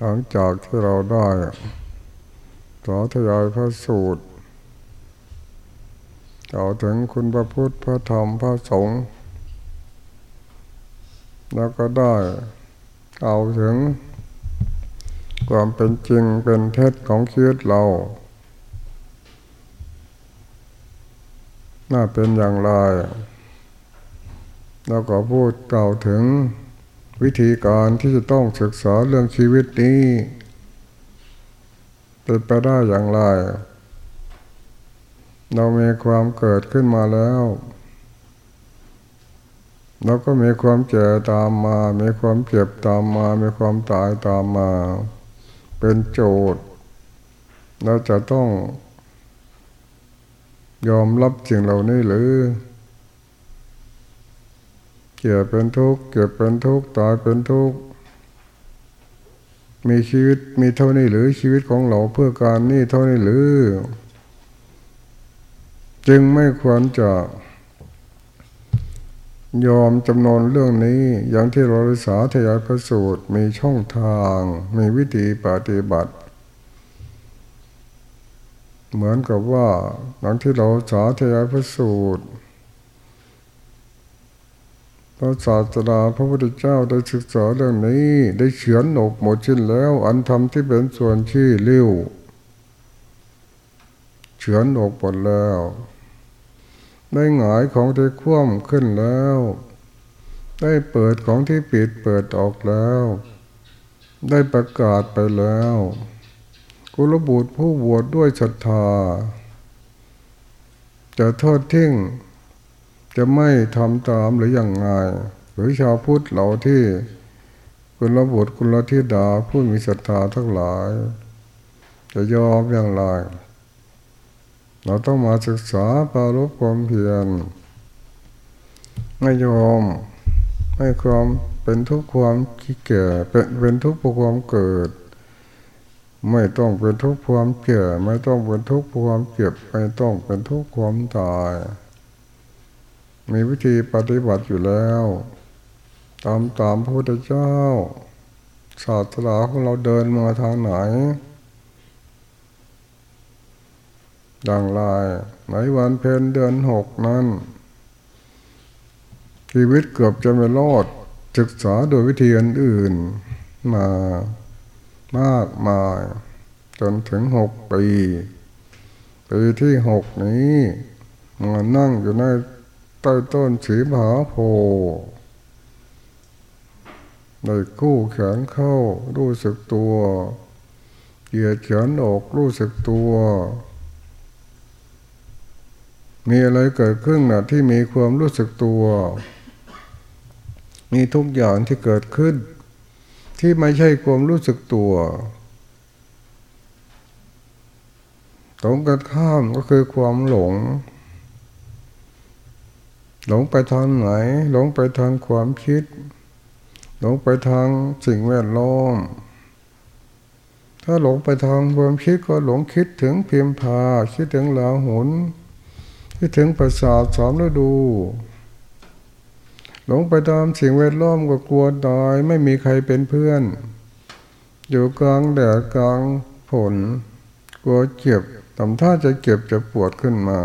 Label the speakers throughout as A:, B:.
A: หลังจากที่เราได้สาธยายพระสูตรกล่าวถึงคุณพระพุทธพระธรรมพระสงฆ์แล้วก็ได้เอาถึงความเป็นจริงเป็นเท็จของชีวิตเรา น่าเป็นอย่างไร แล้วก็พูดกล่าวถึง วิธีการที่จะต้องศึกษาเรื่องชีวิตนี้เป็นไปได้อย่างไร เรามีความเกิดขึ้นมาแล้วเราก็มีความเจ็บตามมา มีความเจ็บตามมา มีความตายตามมา เป็นโจทย์ เราจะต้องยอมรับสิ่งเหล่านี้หรือ เกิดเป็นทุกข์เกิดเป็นทุกข์ตายเป็นทุกข์มีชีวิตมีเท่านี้หรือชีวิตของเราเพื่อการนี่เท่านี้หรือ จึงไม่ควรจะ ยอมจำนนเรื่องนี้ อย่างที่เราสาธยายพระสูตรมีช่องทาง มีวิธีปฏิบัติ เหมือนกับว่าหลังที่เราสาธยายพระสูตร พระศาสดาพระพุทธเจ้าได้ศึกษาเรื่องนี้ ได้เฉือนหนกหมดชิ้นแล้ว อันทำที่เป็นส่วนที่เลี้ยวเฉือนหนกหมดแล้ว ได้หงายของที่คว่ำขึ้นแล้ว ได้เปิดของที่ปิดเปิดออกแล้ว ได้ประกาศไปแล้วกุลบุตรผู้บวชดด้วยศรัทธาจะทอดทิ้ง จะไม่ทำตามหรืออย่างไงหรือชาวพุทธเราที่คุณระบุตรคุณละทิดาผู้มีศรัทธาทั้งหลาย จะยอมอย่างไร เราต้องมาศึกษาปารบความเพียรไม่ยอมไม่ความเป็นทุกข์ความขี้เกียจเป็นเป็นทุกข์เพราะความเกิด ไม่ต้องเป็นทุกข์ความเก่ไม่ต้องเป็นทุกข์ความเจ็บไม่ต้องเป็นทุกข์ความตาย มีวิธีปฏิบัติอยู่แล้ว ตามตามพระพุทธเจ้า ศาสนาของเราเดินมาทางไหนดังลายในวันเพนเดือนหกนั้น ชีวิตเกือบจะไม่รอดศึกษาโดยวิธีอื่นๆมามากมาย จนถึงหกปี ปีที่หกนี้มานั่งอยู่ใน ต้ต้นสีมหาโพธิ์ได้กู้แขนเข้า รู้สึกตัว เหยียดแขนออกรู้สึกตัว มีอะไรเกิดขึ้นนะที่มีความรู้สึกตัว มีทุกอย่างที่เกิดขึ้น ที่ไม่ใช่ความรู้สึกตัวตรงกันข้ามก็คือความหลง หลงไปทางไหน หลงไปทางความคิด หลงไปทางสิ่งแวดล้อม ถ้าหลงไปทางความคิดก็หลงคิดถึงเพียมพา คิดถึงลาหุนคิดถึงประสาทสามฤดู หลงไปตามสิ่งแวดล้อมก็กลัวตาย ไม่มีใครเป็นเพื่อน อยู่กลางแดดกลางฝนกลัวเจ็บทำท่าจะเจ็บจะปวดขึ้นมา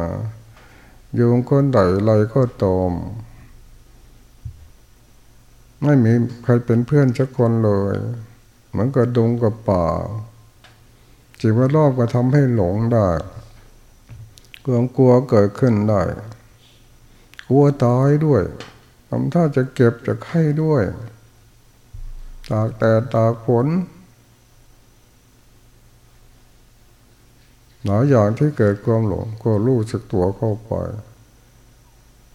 A: อยู่คนใดไรก็ตอม ไม่มีใครเป็นเพื่อนสักคนเลย เหมือนกับดงกับป่าจิตว่ารอบก็ทำให้หลงได้ความกลัวเกิดขึ้นได้กลัวตายด้วยทำท่าจะเก็บจะไข้ด้วย ตากแต่ตากฝน หลายอย่างที่เกิดความหลงก็รู้สึกตัวเข้าไป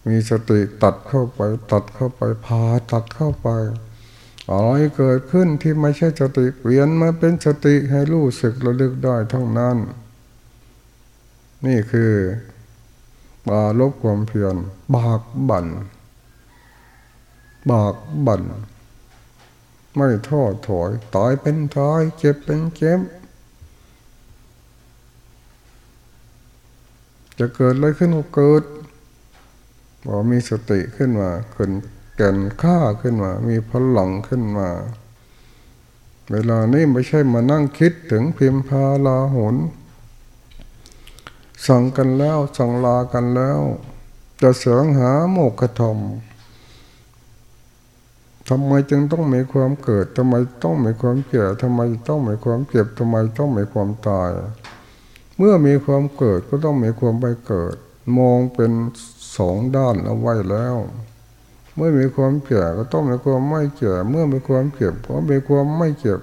A: มีสติตัดเข้าไป ตัดเข้าไปพาตัดเข้าไปอะไรเกิดขึ้นที่ไม่ใช่สติเปลี่ยนมาเป็นสติให้รู้สึกระลึกได้ทั้งนั้น นี่คือบาลบความเพียรบากบันบากบันไม่ท้อถอยตายเป็นตายเจ็บเป็นเจ็บ จะเกิดอะไรขึ้นก็เกิดพอมีสติขึ้นมาขึ้นแก่นข้าขึ้นมา มีพลังขึ้นมา เวลานี้ไม่ใช่มานั่งคิดถึงพิมพาลาหุนสั่งกันแล้วสั่งลากันแล้ว จะเสวงหาโมกขธรรมทำไมจึงต้องมีความเกิดทำไมต้องมีความเก่ทำไมต้องมีความเก็บทำไมต้องมีความตาย เมื่อมีความเกิดก็ต้องมีความไปเกิด มองเป็นสองด้านเอาไว้แล้ว เมื่อมีความเก่ก็ต้องมีความไม่เก่เมื่อมีความเก็บก็มีความไม่เก็บ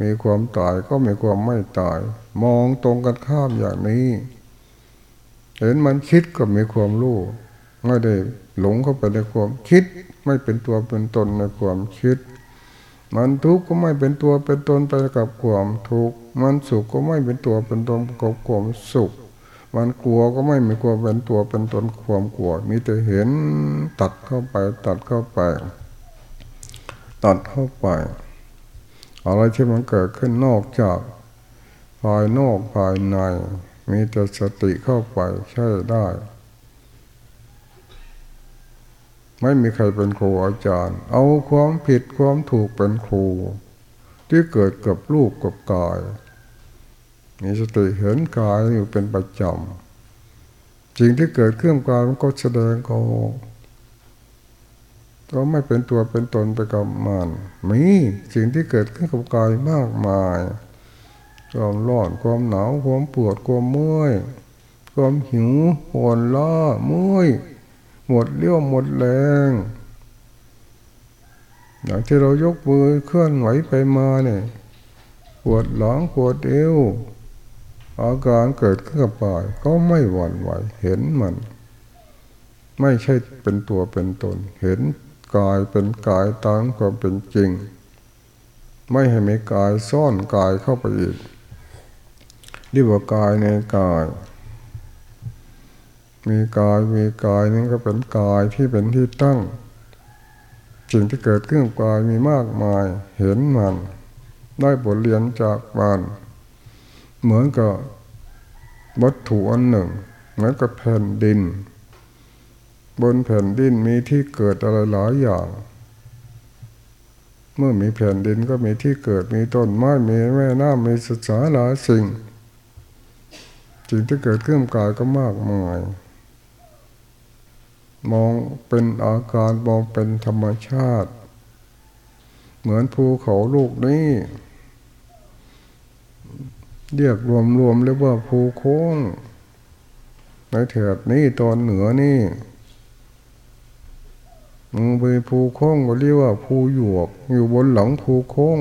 A: มีความตายก็มีความไม่ตาย มองตรงกันข้ามอย่างนี้ เห็นมันคิดก็มีความรู้ไม่ได้หลงเข้าไปในความคิด ไม่เป็นตัวเป็นตนในความคิด มันทุกข์ก็ไม่เป็นตัวเป็นตนไปกับความทุกข์มันสุขก็ไม่เป็นตัวเป็นตนกับความสุข มันกลัวก็ไม่มีความเป็นตัวเป็นตนความกลัว มีแต่เห็นตัดเข้าไป ตัดเข้าไป ตัดเข้าไปอะไรที่มันเกิดขึ้นนอกจากภายนอกภายใน มีแต่สติเข้าไปใช่ได้ ไม่มีใครเป็นครูอาจารย์ เอาความผิดความถูกเป็นครู ที่เกิดกับรูปกับกาย มีสติเห็นกายอยู่เป็นประจำสิ่งที่เกิดขึ้นกายมันก็แสดงออกก็ไม่เป็นตัวเป็นตนไปกับมันมีสิ่งที่เกิดขึ้นกับกายมากมายความร้อนความหนาวความปวดความเมื่อยความหิวปวดล้าเมื่อย หมดเลี้ยวหมดแรงอย่างที่เรายกมือเคลื่อนไหวไปมาเนี่ยปวดหลังปวดเอวอาการเกิดขึ้นกับปายก็ไม่หวั่นไหวเห็นมัน ไม่ใช่เป็นตัวเป็นตน เห็นกายเป็นกายตามความเป็นจริง ไม่ให้มีกายซ่อนกายเข้าไปอีกเรียกว่ากายในกาย มีกายมีกายนี่ก็เป็นกายที่เป็นที่ตั้ง สิ่งที่เกิดขึ้นกายมีมากมายเห็นมัน ได้บทเรียนจากมันเหมือนกับวัตถุอันหนึ่งเหมือนกับแผ่นดิน บนแผ่นดินมีที่เกิดอะไรหลายอย่าง เมื่อมีแผ่นดินก็มีที่เกิดมีต้นไม้มีแม่น้ำมีสสาหลายสิ่ง สิ่งที่เกิดขึ้นกายก็มากมาย มองเป็นอาการมองเป็นธรรมชาติ เหมือนภูเขาลูกนี้ เรียกรวมๆเรียกว่าภูโค้งในแถบนี้ตอนเหนือนี่มึงไปภูโค้งก็เรียกว่าภูหยวก อยู่บนหลังภูโค้ง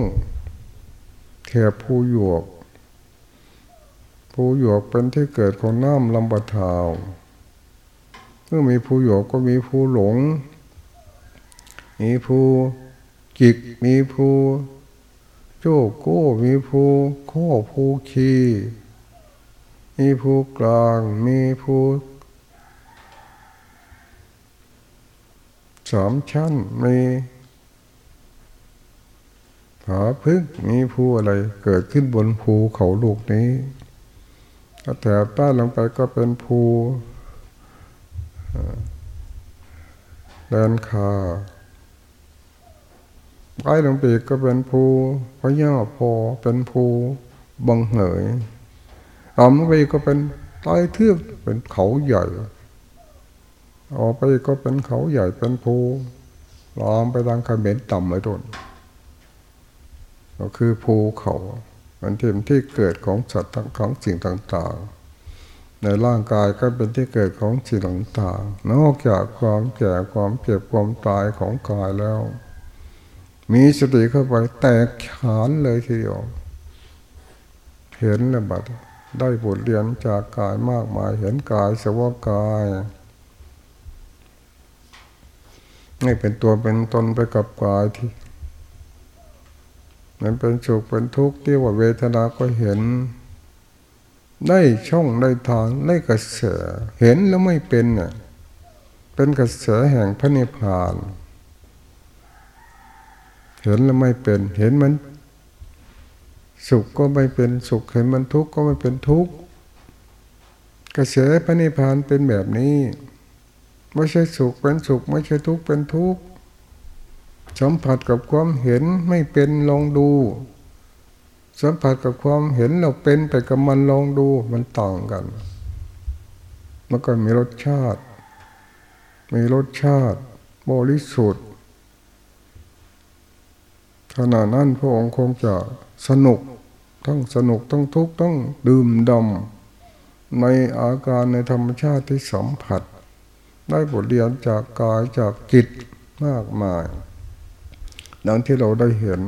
A: แถบภูหยวกภูหยวกเป็นที่เกิดของน้ำลำบะทาว เมื่อมีผู้หยกก็มีผู้หลง มีผู้จิก มีผู้โจโก้มีผู้ข้อผู้ขีมีผู้กลางมีผู้สามชั้นมีผาพึ่งมีผู้อะไรเกิดขึ้นบนภูเขาลูกนี้ถ้าแถบใต้ลงไปก็เป็นภู แดนคาไอ้หลวงปีก็เป็นภูพระย่าพอเป็นภูบังเหยอมไปก็เป็นใต้เทือกเป็นเขาใหญ่ออกไปก็เป็นเขาใหญ่เป็นภูลอมไปทางขม็นต่ำเลยต้นก็คือภูเขาเป็นที่ที่เกิดของสัตว์ของสิ่งต่าง ๆ ในร่างกายก็เป็นที่เกิดของสิ่งต่างๆนอกจากความแก่ความเจ็บความตายของกายแล้ว มีสติเข้าไปแตกฉานเลยทีเดียวเห็นแล้วบัดได้บทเรียนจากกายมากมายเห็นกายสวากายไม่เป็นตัวเป็นตนไปกับกายที่มันเป็นสุขเป็นทุกข์ที่ว่าเวทนาก็เห็น ได้ช่องได้ทางได้กระแสเห็นแล้วไม่เป็นเน่ยเป็นกระแสแห่งพระนิพพาน เห็นแล้วไม่เป็น เห็นมัน สุขก็ไม่เป็นสุข เห็นมันทุกข์ก็ไม่เป็นทุกข์กระแสพระนิพพานเป็นแบบนี้ ไม่ใช่สุขเป็นสุข ไม่ใช่ทุกข์เป็นทุกข์สัมผัสกับความเห็นไม่เป็นลองดู สัมผัสกับความเห็นเราเป็นไปกับมันลองดูมันต่างกัน มันก็มีรสชาติ มีรสชาติบริสุทธิ์ขณะนั้นพระองค์คงจะสนุกทั้งสนุกทั้งทุกข์ต้องดื่มดำในอาการในธรรมชาติที่สัมผัส ได้บทเรียนจากกายจากจิตมากมาย ดังที่เราได้เห็น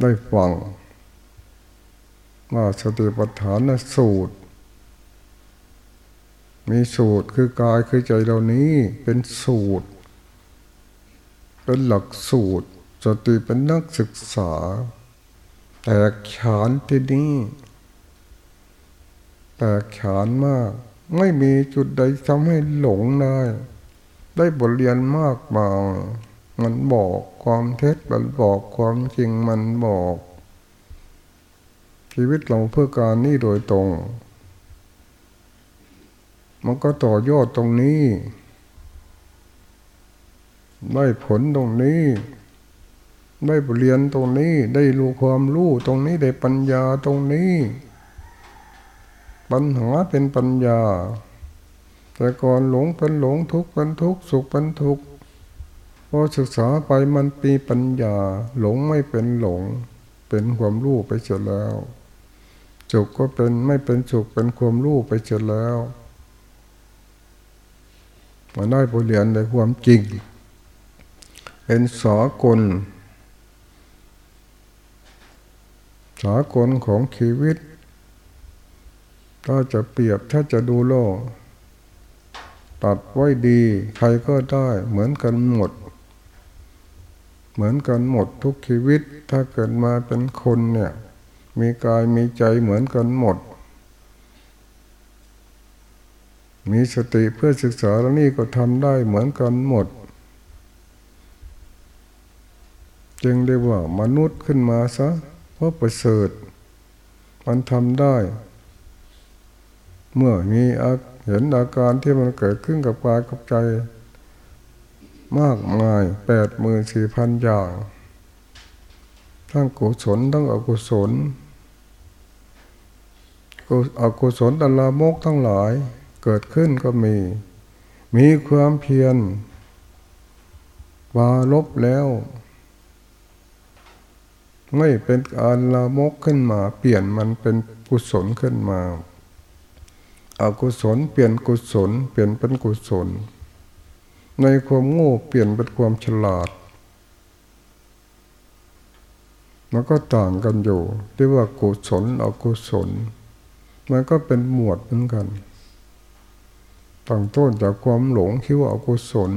A: ได้ฟังว่าสติปัฏฐานสูตร มีสูตรคือกายคือใจเรานี้เป็นสูตร เป็นหลักสูตร สติเป็นนักศึกษา แตกฉานที่นี่แตกฉานมาก ไม่มีจุดใดทำให้หลงได้ ได้บทเรียนมากมายมันบอก ความเท็จมันบอกความจริงมันบอก ชีวิตเราเพื่อการนี้โดยตรง มันก็ต่อยอดตรงนี้ ได้ผลตรงนี้ ได้บเรียนตรงนี้ ได้รู้ความรู้ตรงนี้ได้ปัญญาตรงนี้ ปัญหาเป็นปัญญา แต่ก่อนหลงเป็นหลงทุกข์เป็นทุกข์สุขเป็นทุกข์ พอศึกษาไปมันปีปัญญา หลงไม่เป็นหลง เป็นความรู้ไปเสร็จแล้วสุขก็เป็นไม่เป็นสุขเป็นความรู้ไปเสร็จแล้วมาได้บทเรียนในความจริง เป็นสากลสากลของชีวิต ถ้าจะเปรียบถ้าจะดูโลก ตัดไว้ดี ใครก็ได้เหมือนกันหมด เหมือนกันหมดทุกชีวิต ถ้าเกิดมาเป็นคนเนี่ย มีกายมีใจเหมือนกันหมด มีสติเพื่อศึกษาแล้วนี่ก็ทำได้เหมือนกันหมด จึงได้ว่ามนุษย์ขึ้นมาซะเพราะประเสริฐ มันทำได้ เมื่อมีเห็นอาการที่มันเกิดขึ้นกับกายกับใจ มากมายแปดหมื่นสี่พันอย่าง ทั้งกุศลทั้งอกุศลอกุศลตลามกทั้งหลายเกิดขึ้นก็มี มีความเพียรวาลบแล้ว ไม่เป็นการละมกขึ้นมา เปลี่ยนมันเป็นกุศลขึ้นมาอากุศลเปลี่ยนกุศล เปลี่ยนเป็นกุศล ในความโง่เปลี่ยนเป็นความฉลาด มันก็ต่างกันอยู่ที่ว่ากุศลอกุศล มันก็เป็นหมวดเหมือนกันตั้งต้นจากความหลงคิดว่าอกุศล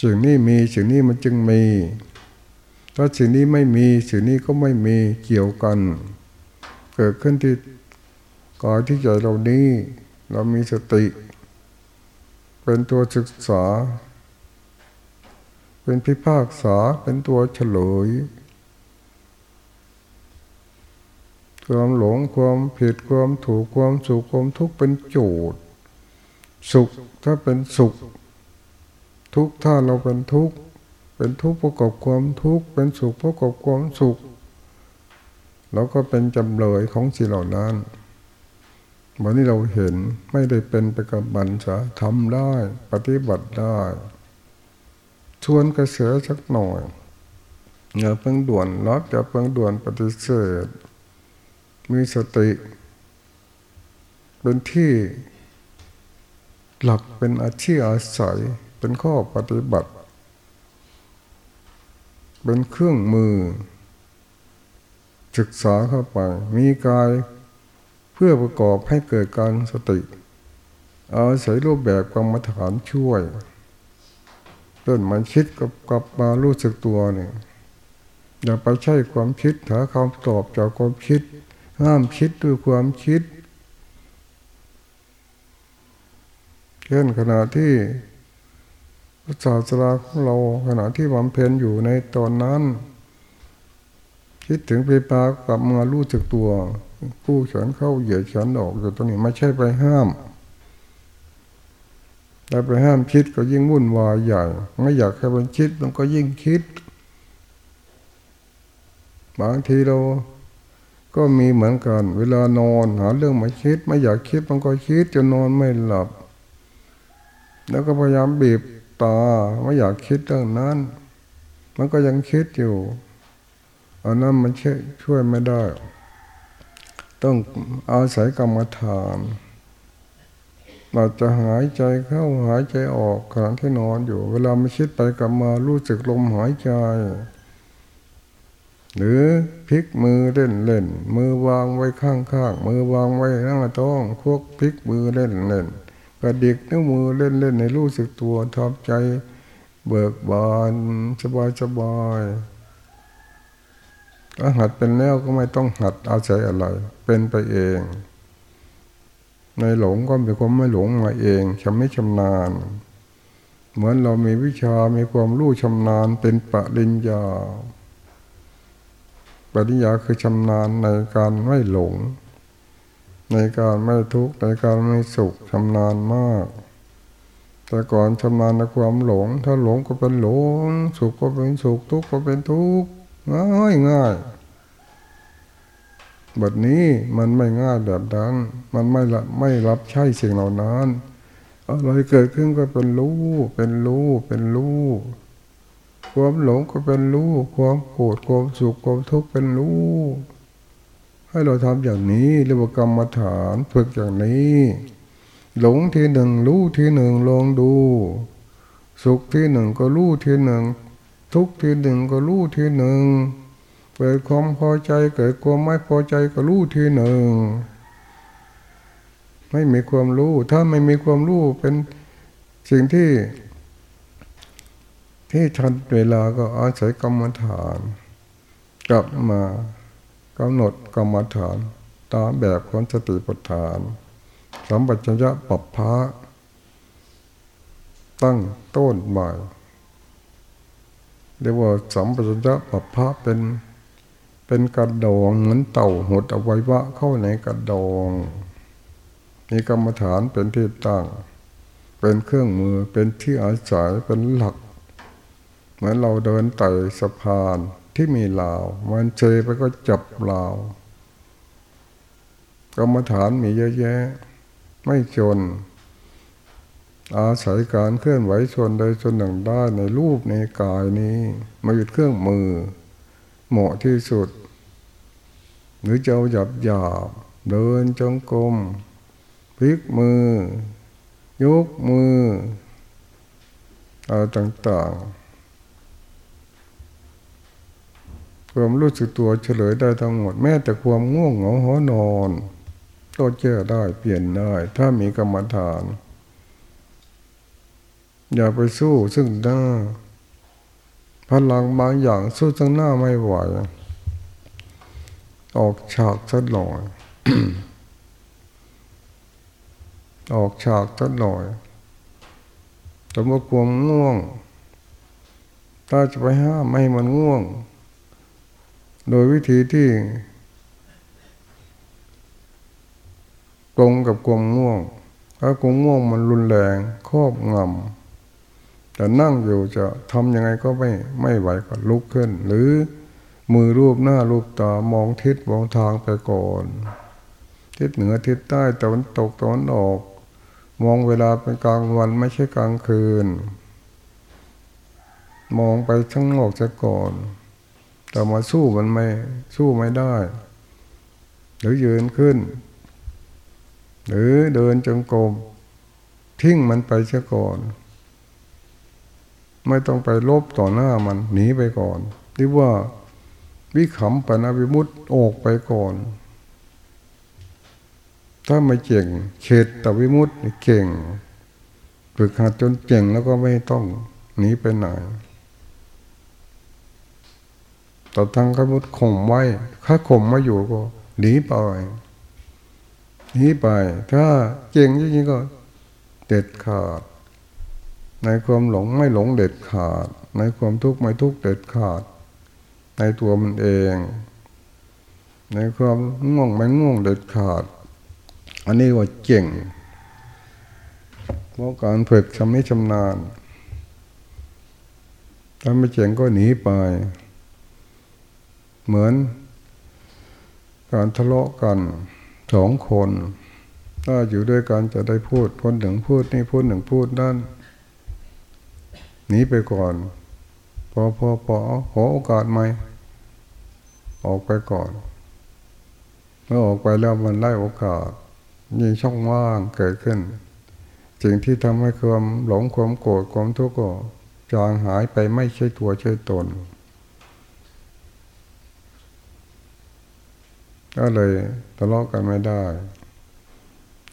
A: สิ่งนี้มีสิ่งนี้มันจึงมี ถ้าสิ่งนี้ไม่มีสิ่งนี้ก็ไม่มีเกี่ยวกัน เกิดขึ้นที่กายที่ใจเรานี้เรามีสติ เป็นตัวศึกษา เป็นพิพากษาเป็นตัวเฉลยความหลงความผิดความถูกความสุขความทุกข์เป็นโจทย์ สุขถ้าเป็นสุข ทุกถ้าเราเป็นทุกข์เป็นทุกข์ประกอบความทุกข์เป็นสุขประกอบความสุขเราก็เป็นจำเลยของสิ่งเหล่านั้น วันนี้เราเห็นไม่ได้เป็นไปกับบัญชาทำได้ ปฏิบัติได้ ชวนกระเสือสักหน่อยอย่าเพิ่งด่วนรับอย่าเพิ่งด่วนปฏิเสธ มีสติ เป็นที่หลักเป็นอาชีพอาศัย เป็นข้อปฏิบัติ เป็นเครื่องมือ ศึกษาเข้าไป มีกาย เพื่อประกอบให้เกิดการสติ อาศัยรูปแบบกรรมฐานช่วยเดินมันคิดกับกลับมารู้สึกตัวเนี่ยอย่าไปใช้ความคิดหาคำตอบจากความคิด ห้ามคิดด้วยความคิดเช่นขณะที่ศาสนาของเราขณะที่บำเพ็ญอยู่ในตอนนั้น คิดถึงไปปากลับมารู้จักตัว ผู้ฉันเข้าเหยียดฉันออกอยู่ตรงนี้ไม่ใช่ไปห้ามแต่ไปห้ามคิดก็ยิ่งวุ่นวายใหญ่ ไม่อยากให้มันคิดมันก็ยิ่งคิด บางทีเราก็มีเหมือนกัน เวลานอนหาเรื่องมาคิด ไม่อยากคิดมันก็คิดจนนอนไม่หลับ แล้วก็พยายามบีบตาไม่อยากคิดเรื่องนั้น มันก็ยังคิดอยู่อันนั้นมันช่วยไม่ได้ ต้องอาศัยกรรมฐาน เราจะหายใจเข้าหายใจออกขณะที่นอนอยู่ เวลาไม่คิดไปกลับมารู้สึกลมหายใจ หรือพลิกมือเล่นเล่นมือวางไว้ข้างข้างมือวางไว้หน้าท้องพวกพลิกมือเล่นเล่นกระดิกนิ้วมือเล่นเล่นในรู้สึกตัวทำใจ เบิกบานสบายสบาย ถ้าหัดเป็นแล้วก็ไม่ต้องหัดอาศัยอะไร เป็นไปเอง ในหลงก็เป็นความไม่หลงมาเองชำไม่ชำนาญ เหมือนเรามีวิชา มีความรู้ชำนาญ เป็นปริญญา ปริญญาคือชำนาญในการไม่หลง ในการไม่ทุกข์ ในการไม่สุขชำนาญมาก แต่ก่อนชำนาญในความหลง ถ้าหลงก็เป็นหลง สุขก็เป็นสุข ทุกข์ก็เป็นทุกข์ ง่ายง่ายบทนี้มันไม่ง่ายแบบดังมันไม่ละไม่รับใช้สิ่งเหล่านั้นอะไรเกิดขึ้นก็เป็นรู้ เป็นรู้ เป็นรู้ความหลงก็เป็นรู้ ความโกรธความสุขความทุกข์เป็นรู้ ให้เราทำอย่างนี้เรียกว่ากรรมฐานฝึกอย่างนี้ หลงทีหนึ่งรู้ทีหนึ่งลองดู สุขทีหนึ่งก็รู้ทีหนึ่ง ทุกทีหนึ่งก็รู้ทีหนึ่ง เกิดความพอใจเกิดความไม่พอใจก็รู้ทีหนึ่ง ไม่มีความรู้ ถ้าไม่มีความรู้เป็นสิ่งที่ ที่ทันเวลาก็อาศัยกรรมฐาน กลับมากำหนดกรรมฐาน ตามแบบของสติปัฏฐานสัมปชัญญะปัปพะตั้งต้นใหม่ เรียกว่าสัมปชัญญะปัปพะเป็นเป็นกระดองเหมือนเต่าหดเอาไว้วะเข้าในกระดองมีกรรมฐานเป็นที่ตั้ง เป็นเครื่องมือเป็นที่อาศัยเป็นหลัก เหมือนเราเดินไต่สะพานที่มีลาว มันเชไปก็จับลาว กรรมฐานมีเยอะแยะ ไม่จน อาศัยการเคลื่อนไหวส่วนใดส่วนหนึ่งได้ในรูปในกายนี้ มาหยุดเครื่องมือ เหมาะที่สุด หรือจะเอาหยับหยาบเดินจงกรมพลิกมือ ยกมืออะไรต่างๆความรู้สึกตัวเฉลยได้ทั้งหมด แม้แต่ความง่วงเหงาหอนอน ก็แก้ได้เปลี่ยนได้ ถ้ามีกรรมฐาน อย่าไปสู้ซึ่งหน้าพลังบางอย่างสู้ซึ่งหน้าไม่ไหว ออกฉากสักหน่อย ออกฉากสักหน่อยสมมติความง่วง ถ้าจะไปห้ามไม่ให้มันง่วง โดยวิธีที่ตรงกับความง่วงถ้าความง่วงมันรุนแรงครอบงำ แต่นั่งอยู่จะทำยังไงก็ไม่ไม่ไหวก็ลุกขึ้น หรือมือรูปหน้ารูปตามองทิศมองทางไปก่อน ทิศเหนือทิศใต้ตะวันตกตะวันออก มองเวลาเป็นกลางวันไม่ใช่กลางคืน มองไปทั้งออกจะก่อน แต่มาสู้มันไม่สู้ไม่ได้ หรือยืนขึ้น หรือเดินจงกรมทิ้งมันไปเสียก่อน ไม่ต้องไปลบต่อหน้ามันหนีไปก่อนที่ว่าวิขำปนาวิมุตออกไปก่อน ถ้าไม่เก่งเขตตวิมุตเก่งฝึกหัดจนเก่งแล้วก็ไม่ต้องหนีไปไหนต่ทางขมุตข่มไว้ ถ้าข่มมาอยู่ก็หนีไปหนีไป ถ้าเก่งจริงๆก็เด็ดขาด ในความหลงไม่หลงเด็ดขาด ในความทุกข์ไม่ทุกข์เด็ดขาด ในตัวมันเอง ในความง่วงไม่ง่วงเด็ดขาด อันนี้ว่าเก่งเพราะการฝึกชำนิชำนาญถ้าไม่เจ๋งก็หนีไป เหมือน การทะเลาะกันสองคน ถ้าอยู่ด้วยกันจะได้พูดคนหนึ่งพูดนี่พูดหนึ่งพูดนั่น หนีไปก่อน พอพอพอขอโอกาสไหมออกไปก่อน เมื่อออกไปแล้วมันไล่โอกาสมีช่องว่างเกิดขึ้นสิ่งที่ทำให้ความหลงความโกรธความทุกข์ก็จางหายไปไม่ใช่ตัวใช่ตนก็เลยทะเลาะกันไม่ได้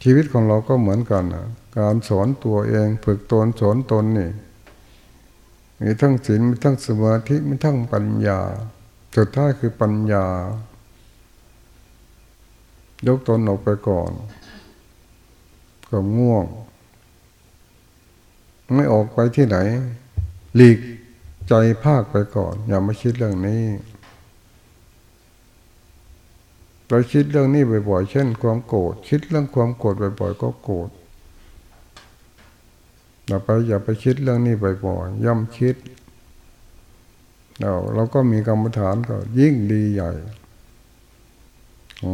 A: ชีวิตของเราก็เหมือนกันนะการสอนตัวเองฝึกตนสอนตนนี่ มีทั้งศีลมีทั้งสมาธิมีทั้งปัญญา สุดท้ายคือปัญญา ยกตนออกไปก่อนก็ง่วง ไม่ออกไปที่ไหน หลีกใจภาคไปก่อน อย่ามาคิดเรื่องนี้เราคิดเรื่องนี้บ่อยๆ เช่น ความโกรธ คิดเรื่องความโกรธบ่อยๆ ก็โกรธ อย่าไปอย่าไปคิดเรื่องนี้บ่อยๆย่ำคิดเราเราก็มีกรรมฐานก็ยิ่งดีใหญ่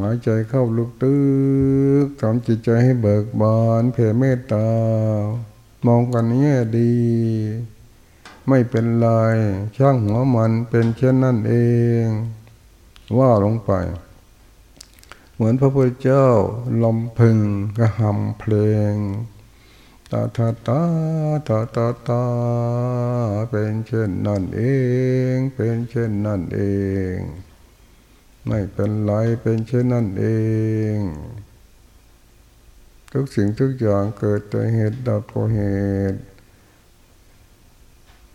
A: หายใจเข้าลึกตึกทำจิตใจให้เบิกบานเผ่เมตตามองกันนี้ดี ไม่เป็นไรช่างหัวมันเป็นเช่นนั่นเอง ว่าลงไป เหมือนพระพุทธเจ้าลำพึงกระหำเพลง ตาตาตาตาตาตาเป็นเช่นนั่นเอง เป็นเช่นนั่นเอง ไม่เป็นไรเป็นเช่นนั่นเอง ทุกสิ่งทุกอย่างเกิดแต่เหตุดับเพราะเหตุ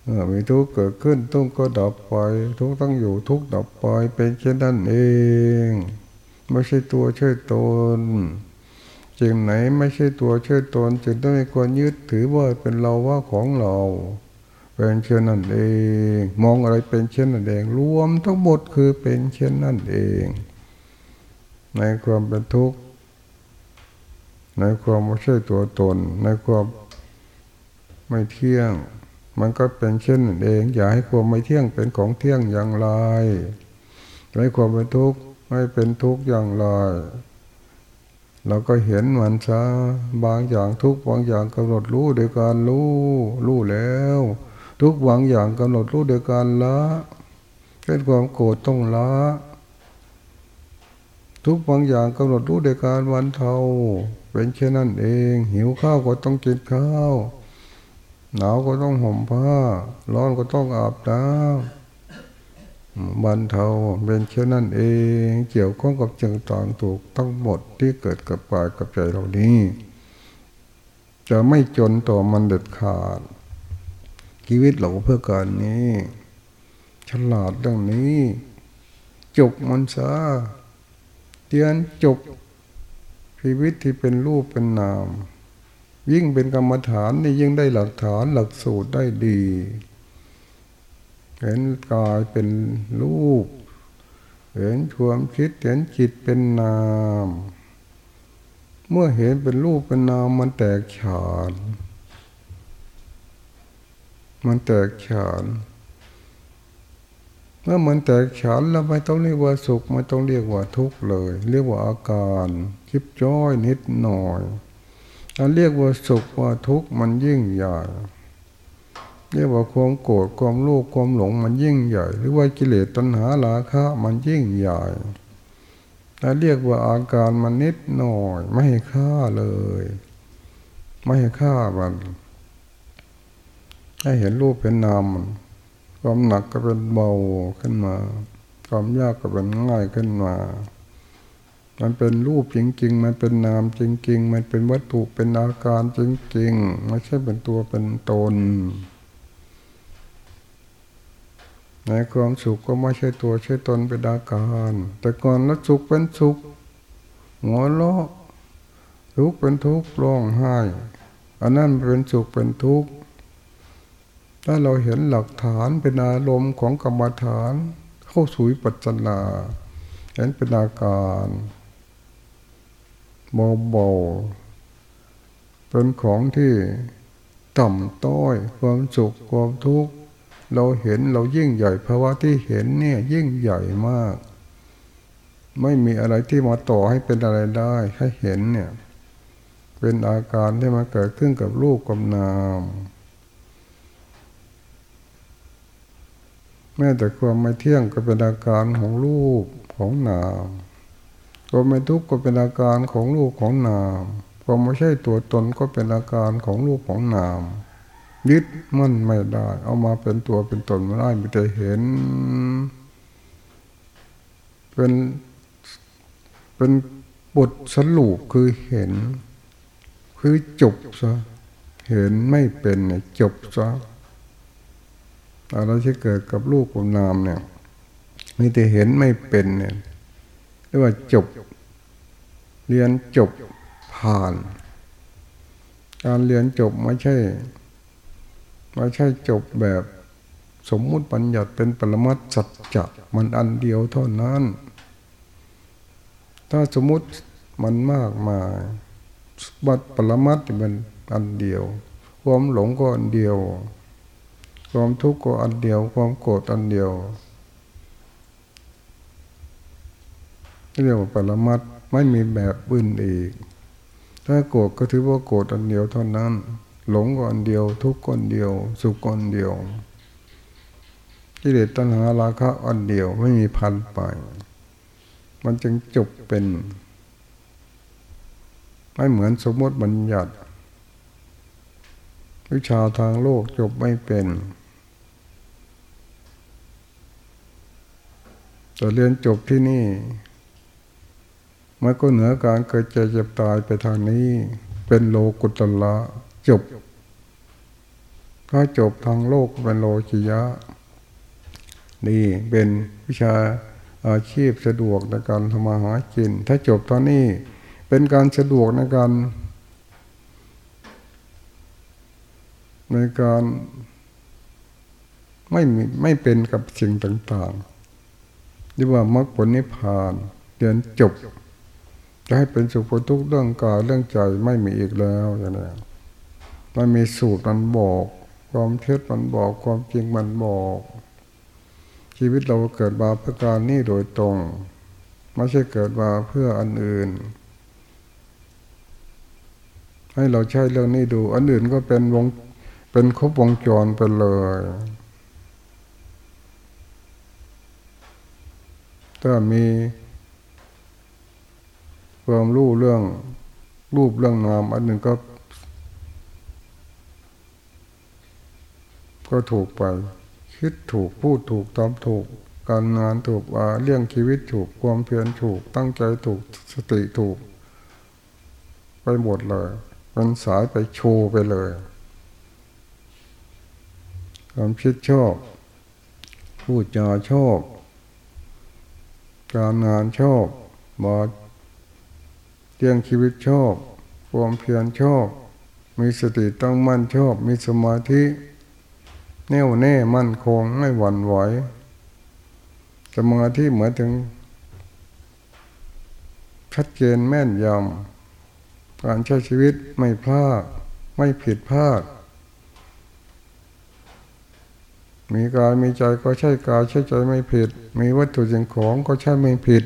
A: เมื่อมีทุกข์เกิดขึ้นทุกข์ก็ดับไป ทุกข์ต้องอยู่ทุกข์ดับไปเป็นเช่นนั่นเอง ไม่ใช่ตัวใช่ตน จึงไหนไม่ใช่ตัวใช่ตนจึงต้องไม่ควรยึดถือว่าเป็นเราว่าของเราเป็นเช่นนั่นเอง มองอะไรเป็นเช่นนั่นเอง รวมทั้งหมดคือเป็นเช่นนั่นเอง ในความเป็นทุกข์ในความไม่ใช่ตัวตน ในความไม่เที่ยง มันก็เป็นเช่นนั่นเอง อย่าให้ความไม่เที่ยงเป็นของเที่ยงอย่างไรในความเป็นทุกข์ไม่เป็นทุกข์อย่างไร เราก็เห็นมันซะบางอย่างทุกบางอย่างกำหนดรู้โดยการรู้รู้แล้ว ทุกหวังอย่างกำหนดรู้โดยการละเช่นความโกรธต้องละ ทุกบางอย่างกำหนดรู้โดยการวันเทาเป็นเช่นนั้นเอง หิวข้าวก็ต้องกินข้าวหนาวก็ต้องห่มผ้า ร้อนก็ต้องอาบน้ำ บันเทาเป็นเช่นนั้นเองเกี่ยวข้องกับจึงต่างถูกทั้งหมดที่เกิดกับกายกับใจเหล่านี้ จะไม่จนต่อมันเด็ดขาด ชีวิตเราเพื่อการนี้ ฉลาดเรื่องนี้ จบมันซะเตียนจบชีวิตที่เป็นรูปเป็นนาม ยิ่งเป็นกรรมฐานนี่ยิ่งได้หลักฐานหลักสูตรได้ดี เห็นกายเป็นรูป เห็นความคิดเห็นจิตเป็นนาม เมื่อเห็นเป็นรูปเป็นนามมันแตกฉานมันแตกฉานเมื่อมันแตกฉานแล้วไม่ต้องเรียกว่าสุขไม่ต้องเรียกว่าทุกข์เลย เรียกว่าอาการคิบจ้อยนิดหน่อยถ้าเรียกว่าสุขว่าทุกข์มันยิ่งใหญ่ เรียกว่าความโกรธความโลภความหลงมันยิ่งใหญ่ หรือว่ากิเลสตัณหาราคะมันยิ่งใหญ่ถ้าเรียกว่าอาการมันนิดหน่อย ไม่ให้ค่าเลย ไม่ให้ค่ามันให้เห็นรูปเป็นนามความหนักก็เป็นเบาขึ้นมา ความยากก็เป็นง่ายขึ้นมา มันเป็นรูปจริง ๆ มันเป็นนามจริง ๆ มันเป็นวัตถุเป็นอาการจริง ๆ ไม่ใช่เป็นตัวเป็นตน ในความสุขก็ไม่ใช่ตัวใช่ตนเป็นอาการ แต่ก่อนแล้วสุขเป็นสุขหัวเราะทุกข์เป็นทุกข์ร้องไห้ อันนั้นเป็นสุขเป็นทุกข์ถ้าเราเห็นหลักฐานเป็นอารมณ์ของกรรมฐาน เข้าสู่ปัจจนาเห็นเป็นอาการเบาๆเป็นของที่ต่ำต้อยความสุขความทุกข์ เราเห็นเรายิ่งใหญ่ภาวะที่เห็นเนี่ยยิ่งใหญ่มาก ไม่มีอะไรที่มาต่อให้เป็นอะไรได้ให้เห็นเนี่ยเป็นอาการที่มาเกิดขึ้นกับรูปกับนามแม้แต่ความไม่เที่ยงก็เป็นอาการของรูปของนามความไม่ทุกข์ก็เป็นอาการของรูปของนามความไม่ใช่ตัวตนก็เป็นอาการของรูปของนาม ยึดมั่นไม่ได้ เอามาเป็นตัวเป็นตนไม่ได้มีแต่เห็น เป็นเป็นบทสรุปคือเห็น คือจบซะเห็นไม่เป็นเนี่ยจบซะอะไรที่เกิดกับลูกกับนามเนี่ยมีแต่เห็นไม่เป็นเนี่ยเรียกว่าจบ เรียนจบผ่าน การเรียนจบไม่ใช่ ไม่ใช่จบแบบสมมุติปัญญัติเป็นปรมัตสัจจะมันอันเดียวเท่านั้น ถ้าสมมุติมันมากมายบัตปรมัตมันอันเดียว ความหลงก็อันเดียว ความทุกข์ก็อันเดียว ความโกรธอันเดียวเรียกว่าปรมัตไม่มีแบบอื่นอีก ถ้าโกรธก็ถือว่าโกรธอันเดียวเท่านั้น หลงก่อนเดียว ทุกข์ก่อนเดียว สุขก่อนเดียวกิเลสตัณหาราคะอันเดียวไม่มีพันไป มันจึงจบเป็น ไม่เหมือนสมมติบัญญัติ วิชาทางโลกจบไม่เป็นแต่เรียนจบที่นี่มันก็เหนือการเกิดเจ็บเจ็บตายไปทางนี้ เป็นโลกุตละ จบถ้าจบทางโลกเป็นโลจิยะ นี่เป็นวิชาอาชีพสะดวกในการทำมาหากิน ถ้าจบตอนนี้เป็นการสะดวกในการ ในการไม่ไม่เป็นกับสิ่งต่างๆที่ว่ามรรคผลนิพพานเรียนจบ จะให้เป็นสุขทุกข์เรื่องกายเรื่องใจไม่มีอีกแล้วอย่างนี้ มันมีสูตรมันบอก ความเท็จมันบอก ความจริงมันบอก ชีวิตเราเกิดมาเพื่อการนี้โดยตรง ไม่ใช่เกิดมาเพื่ออันอื่น ให้เราใช้เรื่องนี้ดู อันอื่นก็เป็นวงเป็นครบวงจรไปเลยถ้ามีความรู้เรื่องรูปเรื่องนามอันหนึ่งก็ ก็ถูกไป คิดถูกพูดถูกทำถูก การงานถูกเรื่องชีวิตถูกความเพียรถูก ตั้งใจถูกสติถูก ไปหมดเลยมันสายไปโชว์ไปเลยความคิดชอบ พูดจาชอบ การงานชอบมาเรื่องชีวิตชอบ ความเพียรชอบ มีสติตั้งมั่นชอบ มีสมาธิ แน่วแน่มั่นคงไม่หวั่นไหวสมาธิเหมือนถึง ชัดเจนแม่นยำการใช้ชีวิตไม่พลาดไม่ผิดพลาด มีกายมีใจก็ใช่กายใช่ใจไม่ผิด มีวัตถุสิ่งของก็ใช่ไม่ผิด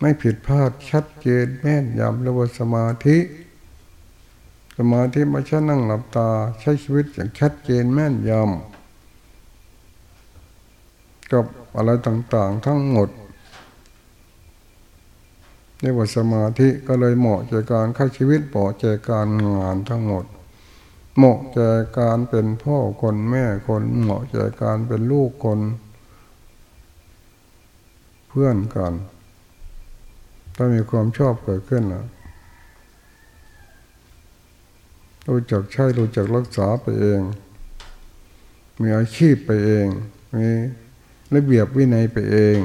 A: ไม่ผิดพลาดชัดเจนแม่นยำเรียกว่าสมาธิ สมาธิไม่ใช่นั่งหลับตา ใช้ชีวิตอย่างชัดเจนแม่นยำกับอะไรต่างๆ ทั้งหมดเรียกว่าสมาธิก็เลยเหมาะแก่การค่าชีวิตเหมาะแก่การงานทั้งหมด เหมาะแก่การเป็นพ่อคนแม่คนเหมาะแก่การเป็นลูกคน เพื่อนกัน ถ้ามีความชอบเกิดขึ้นแล้ว รู้จักใช้รู้จักรักษาไปเอง มีอาชีพไปเอง มีระเบียบวินัยไปเอง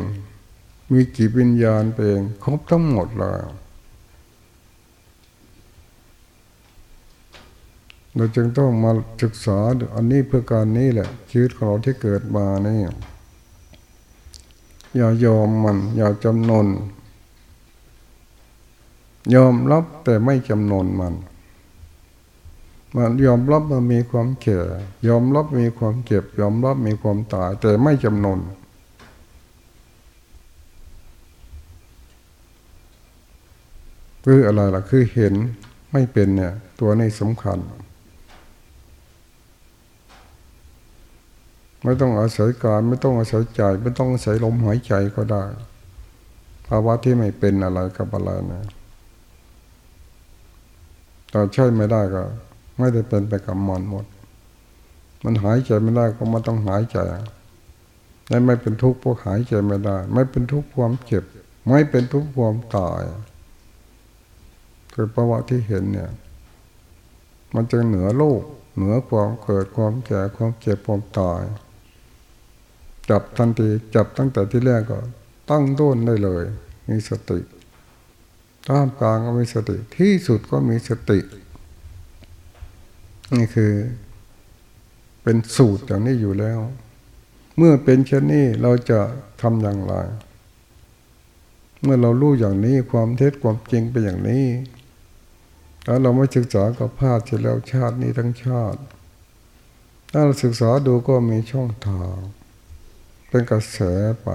A: มีจิตวิญญาณไปเอง ครบทั้งหมดเลยเราจึงต้องมาศึกษาอันนี้เพื่อการนี้แหละ ชีวิตของเราที่เกิดมานี่อย่ายอมมัน อย่าจำนน ยอมรับแต่ไม่จำนนมัน มันยอมรับมันมีความแก่ยอมรับมีความเจ็บ ยอมรับมีความตาย แต่ไม่จำนนคืออะไรล่ะคือเห็นไม่เป็นเนี่ย ตัวนี้สำคัญ ไม่ต้องอาศัยการไม่ต้องอาศัยใจไม่ต้องอาศัยลมหายใจก็ได้ภาวะที่ไม่เป็นอะไรกับอะไรนะแต่ใช่ไม่ได้ก็ ไม่ได้เป็นไปกับมันหมด มันหายใจไม่ได้ก็มันต้องหายใจและไม่เป็นทุกข์เพราะหายใจไม่ได้ ไม่เป็นทุกข์ความเจ็บ ไม่เป็นทุกข์ความตายคือภาวะที่เห็นเนี่ย มันจะเหนือโลก เหนือความเกิดความแก่ความเจ็บความตาย จับทันทีจับตั้งแต่ที่แรกก็ ตั้งต้นได้เลย มีสติท่ามกลางก็มีสติที่สุดก็มีสติ นี่คือ เป็นสูตรอย่างนี้อยู่แล้ว เมื่อเป็นเช่นนี้เราจะทำอย่างไร เมื่อเรารู้อย่างนี้ความเท็จความจริงเป็นอย่างนี้ถ้าเราไม่ศึกษาก็พลาดเสียแล้วชาตินี้ทั้งชาติ ถ้าเราศึกษาดูก็มีช่องทาง เป็นกระแสไป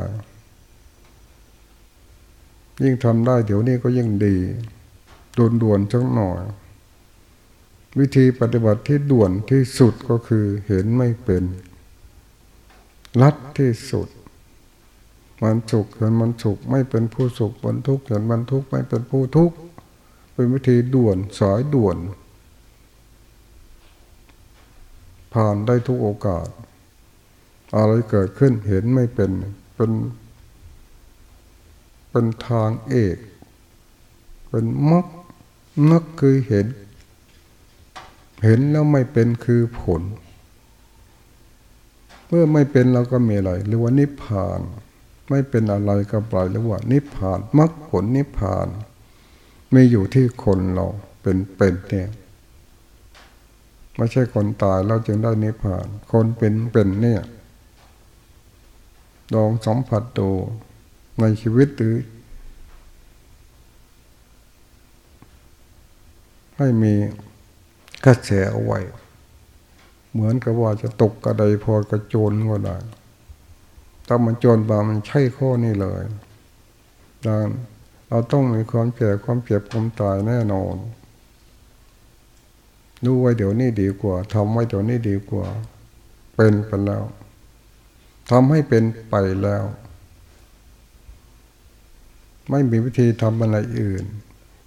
A: ยิ่งทำได้เดี๋ยวนี้ก็ยิ่งดีด่วนๆจังหน่อย วิธีปฏิบัติที่ด่วนที่สุดก็คือเห็นไม่เป็น รัดที่สุด มันสุขเห็นมันสุขไม่เป็นผู้สุขมันทุกข์เห็นมันทุกข์ไม่เป็นผู้ทุกข์เป็นวิธีด่วนสายด่วน ผ่านได้ทุกโอกาส อะไรเกิดขึ้นเห็นไม่เป็นเป็นเป็นทางเอก เป็นมักมักคือเห็น เห็นแล้วไม่เป็นคือผล เมื่อไม่เป็นเราก็มีอะไรหรือว่านิพพาน ไม่เป็นอะไรก็ปล่อยหรือว่า นิพพานมรรคผลนิพพานไม่อยู่ที่คนเราเป็นเป็นเนี่ยไม่ใช่คนตายเราจึงได้นิพพาน คนเป็นเป็นเนี่ยลองสัมผัสดูในชีวิตหรือ ให้มี กระแสเอาไว้ เหมือนกับว่าจะตกกระไดพอกระโจนก็ได้ถ้ามันโจรบามันใช่ข้อนี้เลยดังเราต้องมีความแก่ความเจ็บความตายแน่นอนรู้ไว้เดี๋ยวนี้ดีกว่าทำไว้เดี๋ยวนี้ดีกว่า เป็นไปแล้วทำให้เป็นไปแล้ว ไม่มีวิธีทำอะไรอื่น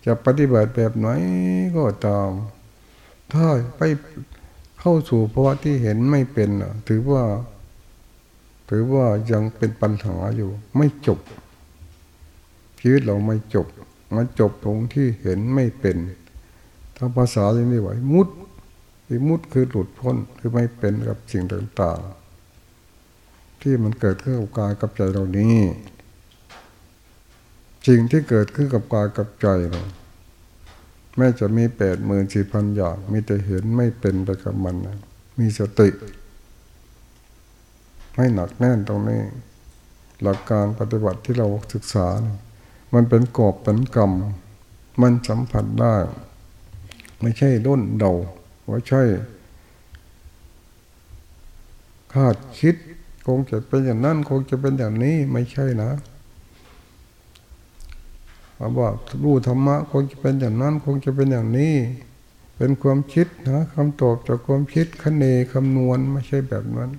A: จะปฏิบัติแบบไหนก็ตาม ถ้าไปเข้าสู่ภาวะที่เห็นไม่เป็นถือว่า ถือว่ายังเป็นปัญหาอยู่ ไม่จบ ชีวิตเราไม่จบ มันจบตรงที่เห็นไม่เป็นถ้าภาษาอย่างนี้ไหวมุดที่มุดคือหลุดพ้นคือไม่เป็นกับสิ่งต่างๆ ที่มันเกิดขึ้นกับกายกับใจเรานี้สิ่งที่เกิดขึ้นกับกายกับใจเรา แม้จะมีแปดหมื่นสี่พันอย่าง มีแต่เห็นไม่เป็นไปกับมันนะมีสติให้หนักแน่นตรงนี้ หลักการปฏิบัติที่เราศึกษาเนี่ยมันเป็นกอบเป็นกรรม มันสัมผัสได้ ไม่ใช่ด้นเดาว่าใช่ คาดคิด คงจะเป็นอย่างนั้น คงจะเป็นอย่างนี้ไม่ใช่นะ ว่ารู้ธรรมะคงจะเป็นอย่างนั้นคงจะเป็นอย่างนี้ เป็นความคิดนะคำตอบจากความคิดคะเนคำนวณไม่ใช่แบบนั้น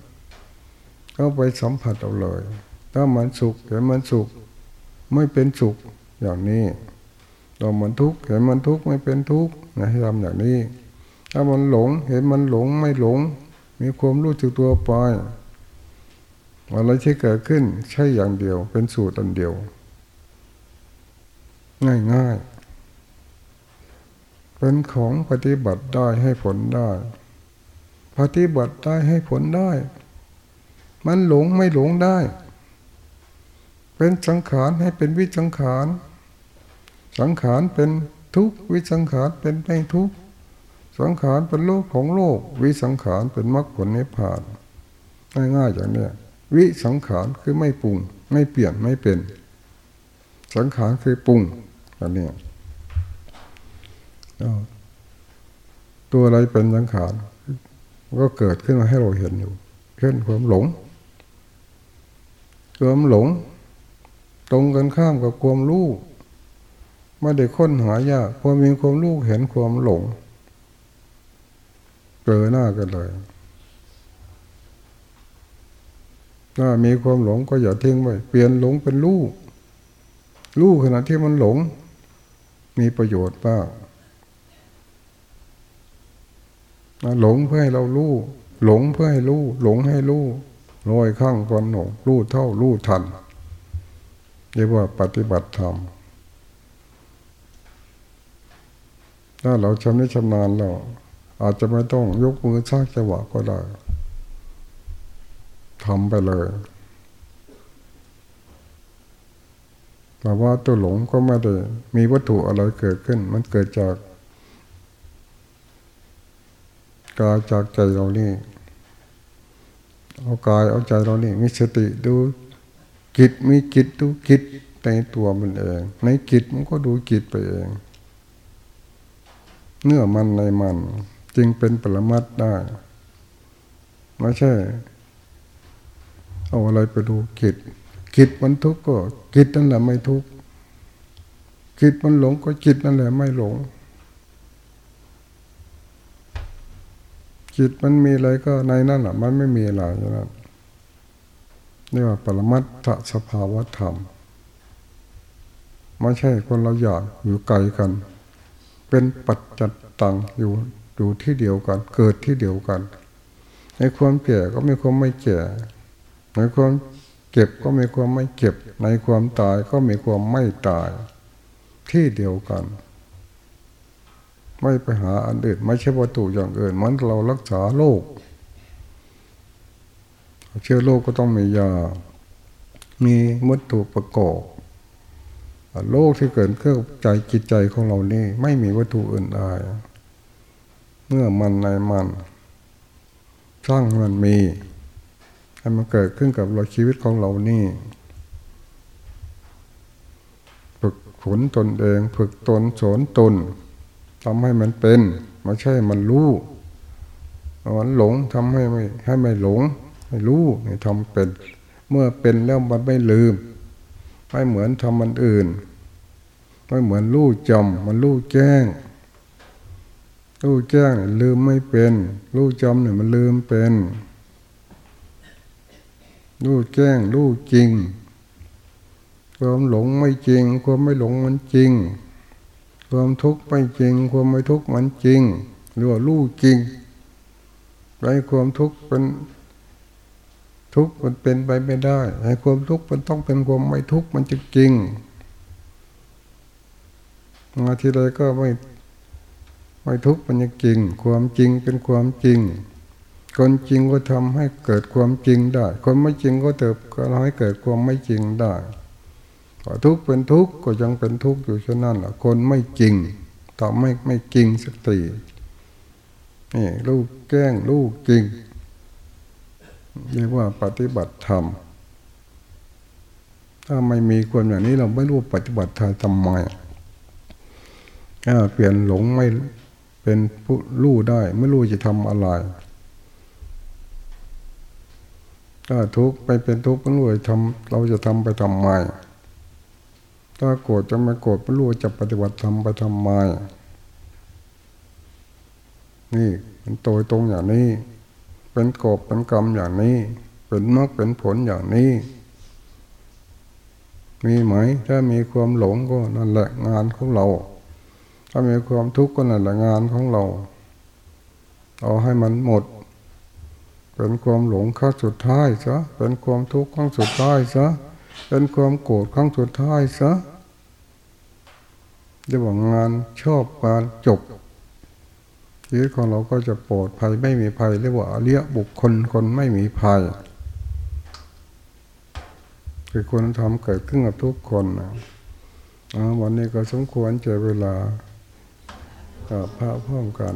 A: ก็ไปสัมผัสเอาเลย ถ้ามันสุขเห็นมันสุข ไม่เป็นสุขอย่างนี้เรามันทุกข์เห็นมันทุกข์ไม่เป็นทุกข์นะให้ทำอย่างนี้ ถ้ามันหลงเห็นมันหลงไม่หลง มีความรู้จักตัวไปอะไรที่เกิดขึ้นใช่อย่างเดียว เป็นสูตรอันเดียว ง่ายง่ายเป็นของปฏิบัติได้ให้ผลได้ ปฏิบัติได้ให้ผลได้ มันหลงไม่หลงได้ เป็นสังขารให้เป็นวิสังขาร สังขารเป็นทุกวิสังขารเป็นไม่ทุกสังขารเป็นโลกของโลก วิสังขารเป็นมรรคผลนิพพานง่ายๆอย่างนี้วิสังขารคือไม่ปรุง ไม่เปลี่ยนไม่เป็น สังขารคือปรุง อันนี้ตัวอะไรเป็นสังขารก็เกิดขึ้นมาให้เราเห็นอยู่เช่นความหลงความหลง ตรงกันข้ามกับความรู้ไม่ได้ค้นหายากพอมีความรู้เห็นความหลงเจอหน้ากันเลยถ้ามีความหลงก็อย่าทิ้งไว้เปลี่ยนหลงเป็นรู้รู้ขณะที่มันหลง มีประโยชน์บ้างหลงเพื่อให้เรารู้หลงเพื่อให้รู้หลงให้รู้ลอยข้างก่อนหนงรู้เท่ารู้ทันเรียกว่าปฏิบัติธรรมถ้าเราชำนิชำนาญเราอาจจะไม่ต้องยกมือสร้างจังหวะก็ได้ทำไปเลย แต่ว่าตัวหลงก็ไม่ได้มีวัตถุอะไรเกิดขึ้น มันเกิดจากกายจากใจเรานี่เอากายเอาใจเรานี่มีสติดูจิตมีจิตดูจิตในตัวมันเอง ในจิตมันก็ดูจิตไปเอง เนื้อมันในมัน จึงเป็นปรมัตได้ไม่ใช่ เอาอะไรไปดูจิต จิตมันทุกข์ก็จิตนั่นแหละไม่ทุกข์จิตมันหลงก็จิตนั่นแหละไม่หลงจิตมันมีอะไรก็ในนั่นแหละมันไม่มีอะไรนั้นนี่ว่าปรมัตถสภาวธรรมไม่ใช่คนเราอยากอยู่ไกลกัน เป็นปัจจัตตังอยู่อยู่ที่เดียวกัน เกิดที่เดียวกัน ในความแก่ก็มีความไม่แก่ในความ เก็บก็มีความไม่เก็บ ในความตายก็มีความไม่ตาย ที่เดียวกัน ไม่ไปหาอันอื่นไม่ใช่วัตถุอย่างอื่นมันเรารักษาโรคเชื้อโรคก็ต้องมียา มีวัตถุประกอบโรคที่เกิดขึ้นใจจิตใจของเรานี่ ไม่มีวัตถุอื่นใดเมื่อมันในมัน สร้างมันมี ให้มันเกิดขึ้นกับเราชีวิตของเรานี่ฝึกฝนตนเอง ฝึกตนสอนตนทำให้มันเป็นไม่ใช่มันรู้มันหลงทำให้ไม่ให้ไม่หลงให้รู้ให้ทำเป็น เมื่อเป็นแล้วมันไม่ลืม ไม่เหมือนทำมันอื่นไม่เหมือนรู้จำมันรู้แจ้งรู้แจ้งลืมไม่เป็น รู้จำเนี่ยมันลืมเป็น รู้แจ้งรู้จริง ความหลงไม่จริง ความไม่หลงมันจริง ความทุกข์ไม่จริง ความไม่ทุกข์มันจริงหรือว่ารู้จริงไรความทุกข์เป็นทุกข์มันเป็นไปไม่ได้ให้ความทุกข์มันต้องเป็นความไม่ทุกข์มันจะจริงมาทีไรก็ไม่ไม่ทุกข์มันจะจริง ความจริงเป็นความจริง คนจริงก็ทำให้เกิดความจริงได้ คนไม่จริงก็เติบก็ทำให้เกิดความไม่จริงได้ทุกข์เป็นทุกข์ก็ยังเป็นทุกข์อยู่เช่นนั้นแหละคนไม่จริงต่อไม่ไม่จริงสักทีนี่ลูกแกล้งลูกจริงเรียกว่าปฏิบัติธรรม ถ้าไม่มีคนอย่างนี้เราไม่รู้ปฏิบัติธรรมทำไมถ้าเปลี่ยนหลงไม่เป็นผู้รู้ได้ ไม่รู้จะทำอะไร ถ้าทุกข์ไปเป็นทุกข์ไม่รู้จะทำเราจะทำไปทำไมถ้าโกรธจะไม่โกรธไม่รู้จะปฏิบัติทำไปทำไมนี่มันโตตรงอย่างนี้ เป็นกบเป็นกรรมอย่างนี้ เป็นมรรคเป็นผลอย่างนี้ มีไหม ถ้ามีความหลงก็นั่นแหละงานของเรา ถ้ามีความทุกข์ก็นั่นแหละงานของเราเอาให้มันหมด เป็นความหลงขั้งสุดท้ายซะเป็นความทุกข์ขั้งสุดท้ายซะเป็นความโกรธขั้งสุดท้ายซะจะว่างานชอบการจบชีวิตของเราก็จะปลอดภัยไม่มีภัยเรียกว่าเรียบุคคลคนไม่มีภัย คือคนทำเกิดขึ้นกับทุกคนนะวันนี้ก็สมควรเจอเวลาพระพร้อมกัน